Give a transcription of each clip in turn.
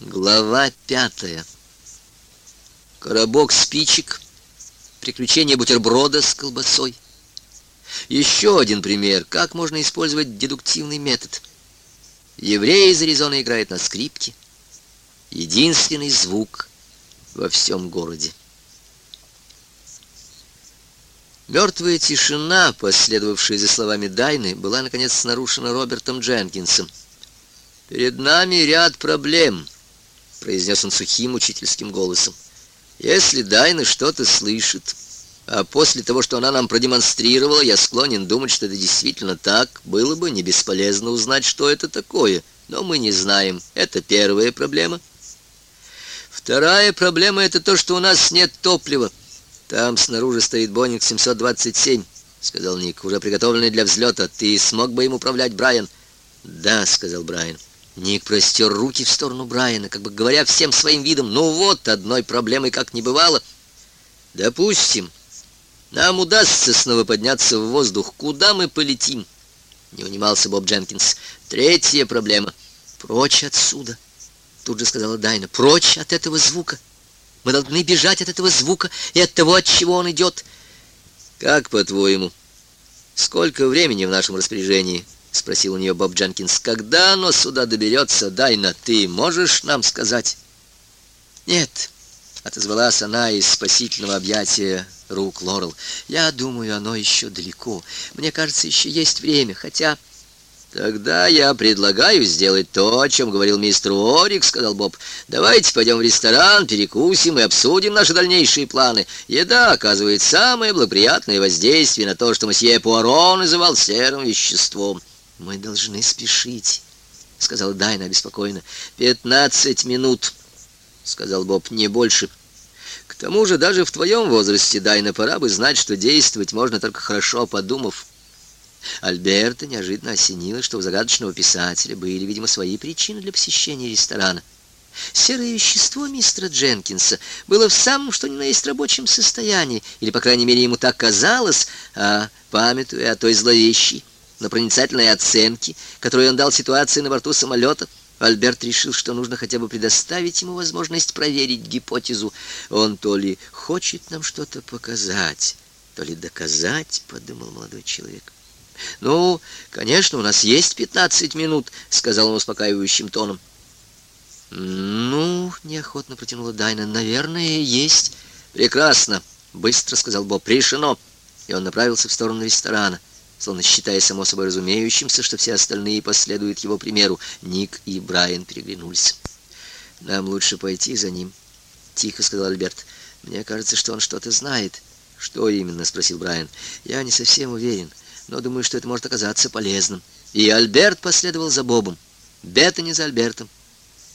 Глава пятая. Коробок спичек. Приключение бутерброда с колбасой. Еще один пример, как можно использовать дедуктивный метод. Еврей из Аризоны играет на скрипке. Единственный звук во всем городе. Мертвая тишина, последовавшая за словами Дайны, была, наконец, нарушена Робертом Дженкинсом. «Перед нами ряд проблем», — произнес он сухим учительским голосом. «Если Дайна что-то слышит, а после того, что она нам продемонстрировала, я склонен думать, что это действительно так, было бы не бесполезно узнать, что это такое, но мы не знаем. Это первая проблема. Вторая проблема — это то, что у нас нет топлива. Там снаружи стоит Боник 727, — сказал Ник, — уже приготовленный для взлета. Ты смог бы им управлять, Брайан? Да, — сказал Брайан. Ник простер руки в сторону Брайана, как бы говоря всем своим видом, ну вот, одной проблемой как не бывало. Допустим, нам удастся снова подняться в воздух. Куда мы полетим? Не унимался Боб Дженкинс. Третья проблема. Прочь отсюда, тут же сказала Дайна. Прочь от этого звука. Мы должны бежать от этого звука и от того, от чего он идет. Как по-твоему, сколько времени в нашем распоряжении? — спросил у нее Боб Дженкинс. «Когда оно сюда доберется, Дайна, ты можешь нам сказать?» «Нет», — отозвалась она из спасительного объятия рук Лорел. «Я думаю, оно еще далеко. Мне кажется, еще есть время, хотя...» «Тогда я предлагаю сделать то, о чем говорил мистер Орик», — сказал Боб. «Давайте пойдем в ресторан, перекусим и обсудим наши дальнейшие планы. Еда оказывает самое благоприятное воздействие на то, что месье Пуаро называл серым веществом». «Мы должны спешить», — сказала Дайна обеспокоенно. «Пятнадцать минут», — сказал Боб, — «не больше». «К тому же даже в твоем возрасте, Дайна, пора бы знать, что действовать можно только хорошо подумав». Альберта неожиданно осенило, что у загадочного писателя были, видимо, свои причины для посещения ресторана. Серое вещество мистера Дженкинса было в самом что ни на есть рабочем состоянии, или, по крайней мере, ему так казалось, а, памятуя о той зловещей, на проницательной оценке, которую он дал ситуации на борту самолета, Альберт решил, что нужно хотя бы предоставить ему возможность проверить гипотезу. Он то ли хочет нам что-то показать, то ли доказать, подумал молодой человек. «Ну, конечно, у нас есть пятнадцать минут», — сказал он успокаивающим тоном. «Ну, — неохотно протянула Дайна, — наверное, есть». «Прекрасно», — быстро сказал Боб, — «решено». И он направился в сторону ресторана словно считая само собой разумеющимся, что все остальные последуют его примеру. Ник и Брайан переглянулись. «Нам лучше пойти за ним», — тихо сказал Альберт. «Мне кажется, что он что-то знает». «Что именно?» — спросил Брайан. «Я не совсем уверен, но думаю, что это может оказаться полезным». И Альберт последовал за Бобом. Не за Альбертом.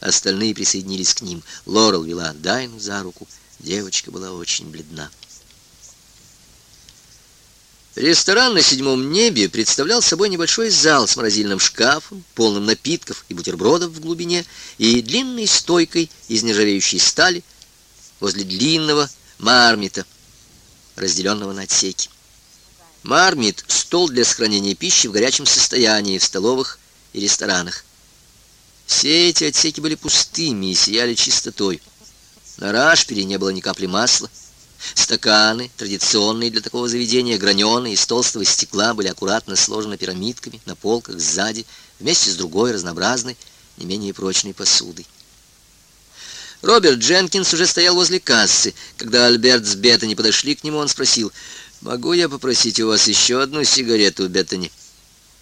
Остальные присоединились к ним. Лорел вела Дайну за руку. Девочка была очень бледна. Ресторан на седьмом небе представлял собой небольшой зал с морозильным шкафом, полным напитков и бутербродов в глубине, и длинной стойкой из нержавеющей стали возле длинного мармита, разделенного на отсеки. Мармит — стол для сохранения пищи в горячем состоянии в столовых и ресторанах. Все эти отсеки были пустыми и сияли чистотой. На рашпере не было ни капли масла, Стаканы, традиционные для такого заведения, граненые, из толстого стекла, были аккуратно сложены пирамидками на полках сзади, вместе с другой разнообразной, не менее прочной посудой. Роберт Дженкинс уже стоял возле кассы. Когда Альберт с Беттани подошли к нему, он спросил, «Могу я попросить у вас еще одну сигарету, Беттани?»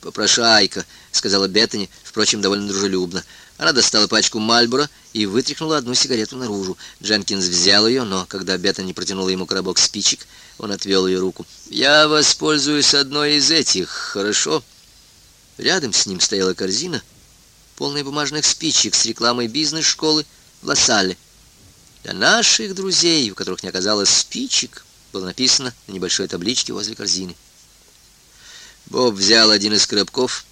«Попрошайка», — сказала Беттани, впрочем, довольно дружелюбно. Она достала пачку Мальбора и вытряхнула одну сигарету наружу. Дженкинс взял ее, но когда Беттани протянула ему коробок спичек, он отвел ее руку. «Я воспользуюсь одной из этих, хорошо?» Рядом с ним стояла корзина, полная бумажных спичек с рекламой бизнес-школы в Лассале. Для наших друзей, у которых не оказалось спичек, было написано на небольшой табличке возле корзины. Боб взял один из коробков,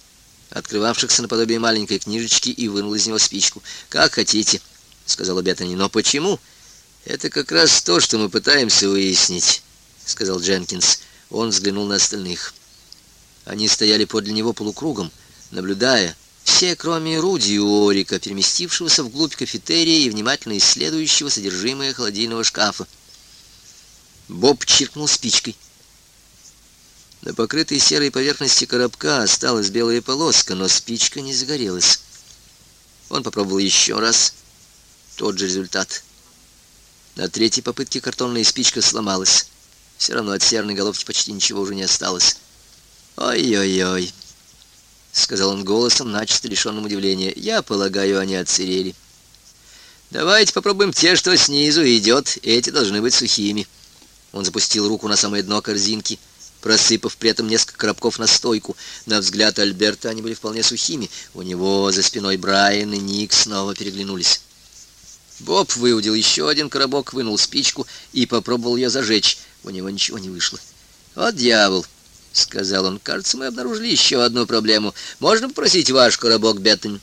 открывавшихся наподобие маленькой книжечки, и вынул из него спичку. «Как хотите», — сказала Беттани. «Но почему?» «Это как раз то, что мы пытаемся выяснить», — сказал Дженкинс. Он взглянул на остальных. Они стояли подле него полукругом, наблюдая, Все, кроме Руди и Орика, переместившегося вглубь кафетерия и внимательно исследующего содержимое холодильного шкафа. Боб чиркнул спичкой. На покрытой серой поверхности коробка осталась белая полоска, но спичка не загорелась. Он попробовал еще раз. Тот же результат. На третьей попытке картонная спичка сломалась. Все равно от серной головки почти ничего уже не осталось. «Ой-ой-ой», — сказал он голосом, начисто лишенным удивления. «Я полагаю, они отсырели. Давайте попробуем те, что снизу идет. Эти должны быть сухими». Он запустил руку на самое дно корзинки — просыпав при этом несколько коробков на стойку. На взгляд Альберта они были вполне сухими. У него за спиной Брайан и Ник снова переглянулись. Боб выудил еще один коробок, вынул спичку и попробовал ее зажечь. У него ничего не вышло. «Вот дьявол!» — сказал он. «Кажется, мы обнаружили еще одну проблему. Можно попросить ваш коробок, Беттань?»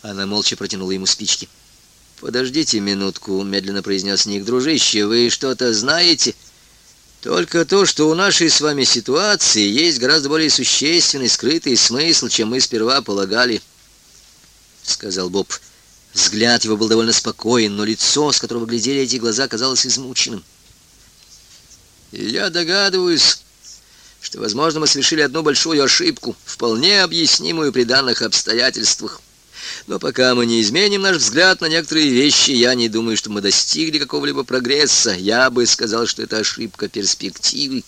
Она молча протянула ему спички. «Подождите минутку», — медленно произнес Ник. «Дружище, вы что-то знаете?» Только то, что у нашей с вами ситуации есть гораздо более существенный скрытый смысл, чем мы сперва полагали, — сказал Боб. Взгляд его был довольно спокоен, но лицо, с которого глядели эти глаза, казалось измученным. Я догадываюсь, что, возможно, мы совершили одну большую ошибку, вполне объяснимую при данных обстоятельствах. Но пока мы не изменим наш взгляд на некоторые вещи, я не думаю, что мы достигли какого-либо прогресса. Я бы сказал, что это ошибка перспективы.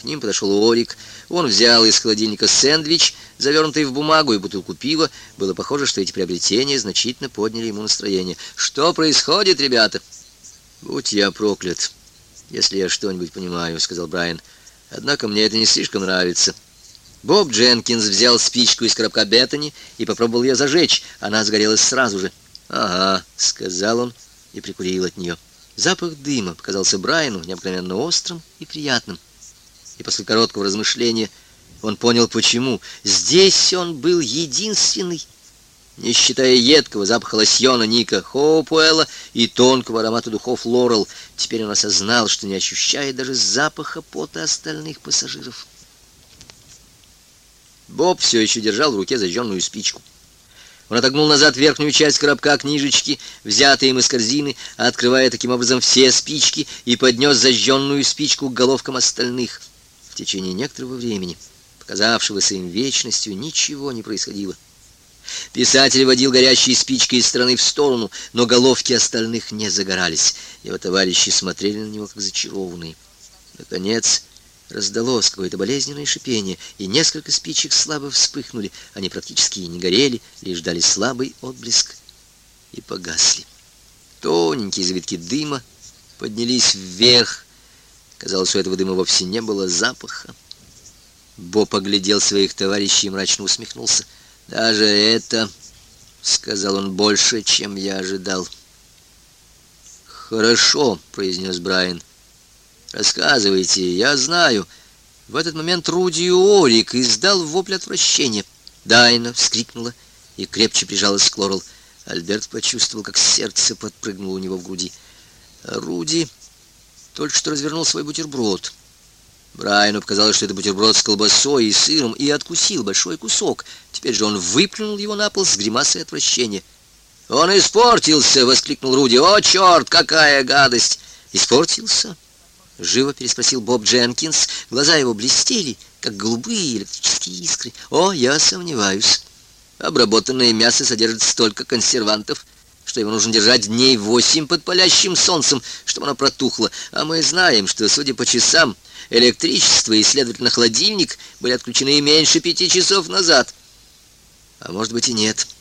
К ним подошел Орик. Он взял из холодильника сэндвич, завернутый в бумагу и бутылку пива. Было похоже, что эти приобретения значительно подняли ему настроение. «Что происходит, ребята?» «Будь я проклят, если я что-нибудь понимаю», — сказал Брайан. «Однако мне это не слишком нравится». Боб Дженкинс взял спичку из коробка Беттани и попробовал ее зажечь. Она сгорелась сразу же. «Ага», — сказал он и прикурил от нее. Запах дыма показался Брайану необыкновенно острым и приятным. И после короткого размышления он понял, почему. Здесь он был единственный, не считая едкого запаха лосьона Ника Хоупуэлла и тонкого аромата духов Лорел. Теперь он осознал, что не ощущает даже запаха пота остальных пассажиров. Боб все еще держал в руке зажженную спичку. Он отогнул назад верхнюю часть коробка книжечки, взятой им из корзины, открывая таким образом все спички, и поднес зажженную спичку к головкам остальных. В течение некоторого времени, показавшегося им вечностью, ничего не происходило. Писатель водил горящие спички из стороны в сторону, но головки остальных не загорались. Его товарищи смотрели на него, как зачарованные. Наконец, Раздалось какое-то болезненное шипение, и несколько спичек слабо вспыхнули. Они практически не горели, лишь дали слабый отблеск и погасли. Тоненькие завитки дыма поднялись вверх. Казалось, у этого дыма вовсе не было запаха. Бо поглядел своих товарищей и мрачно усмехнулся. «Даже это, — сказал он, — больше, чем я ожидал». «Хорошо», — произнес Брайан. «Рассказывайте, я знаю». В этот момент Руди Орик издал вопль отвращения. Дайна вскрикнула и крепче прижалась к Лорел. Альберт почувствовал, как сердце подпрыгнуло у него в груди. Руди только что развернул свой бутерброд. Брайану показалось, что это бутерброд с колбасой и сыром, и откусил большой кусок. Теперь же он выплюнул его на пол с гримасой отвращения. «Он испортился!» — воскликнул Руди. «О, черт, какая гадость!» «Испортился?» Живо переспросил Боб Дженкинс. Глаза его блестели, как голубые электрические искры. О, я сомневаюсь. Обработанное мясо содержит столько консервантов, что его нужно держать дней восемь под палящим солнцем, чтобы оно протухло. А мы знаем, что, судя по часам, электричество и, следовательно, холодильник были отключены меньше пяти часов назад. А может быть и нет. —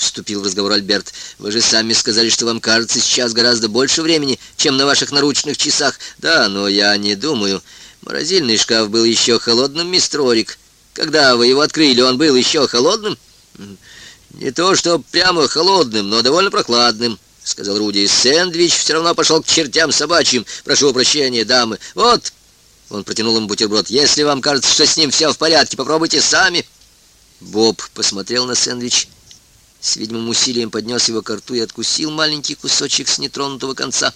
вступил в разговор Альберт. «Вы же сами сказали, что вам кажется сейчас гораздо больше времени, чем на ваших наручных часах. Да, но я не думаю. Морозильный шкаф был еще холодным, мистер Орик. Когда вы его открыли, он был еще холодным?» «Не то, что прямо холодным, но довольно прохладным», — сказал Руди. «Сэндвич все равно пошел к чертям собачьим. Прошу прощения, дамы. Вот...» Он протянул им бутерброд. «Если вам кажется, что с ним все в порядке, попробуйте сами». Боб посмотрел на сэндвич с видимым усилием поднес его к рту и откусил маленький кусочек с нетронутого конца.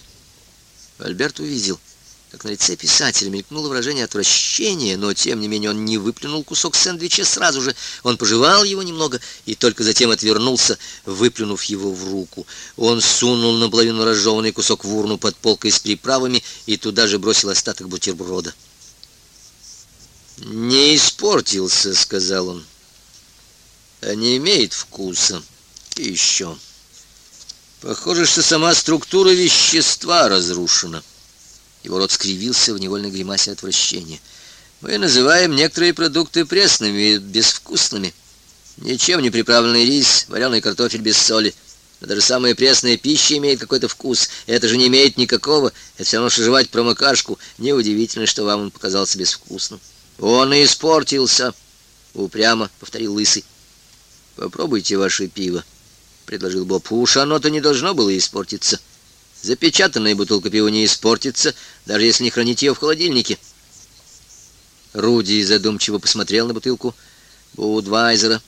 Альберт увидел, как на лице писателя мелькнуло выражение отвращения, но тем не менее он не выплюнул кусок сэндвича сразу же. Он пожевал его немного и только затем отвернулся, выплюнув его в руку. Он сунул наполовину разжеванный кусок в урну под полкой с приправами и туда же бросил остаток бутерброда. «Не испортился», — сказал он, — «а не имеет вкуса. И еще. Похоже, что сама структура вещества разрушена». Его рот скривился в невольной гримасе отвращения. Мы называем некоторые продукты пресными и безвкусными. Ничем не приправленный рис, вареный картофель без соли. Но даже самая пресная пища имеет какой-то вкус. Это же не имеет никакого. Это все равно, что жевать промокашку. Неудивительно, что вам он показался безвкусным. Он и испортился, упрямо повторил Лысый. Попробуйте ваше пиво, предложил Боб. Уж оно-то не должно было испортиться. — Запечатанная бутылка пива не испортится, даже если не хранить ее в холодильнике. Руди задумчиво посмотрел на бутылку Будвайзера,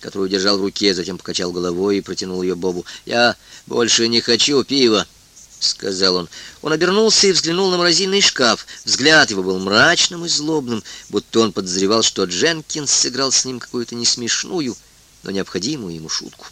которую держал в руке, затем покачал головой и протянул ее Бобу. «Я больше не хочу пива», — сказал он. Он обернулся и взглянул на морозильный шкаф. Взгляд его был мрачным и злобным, будто он подозревал, что Дженкинс сыграл с ним какую-то несмешную, но необходимую ему шутку.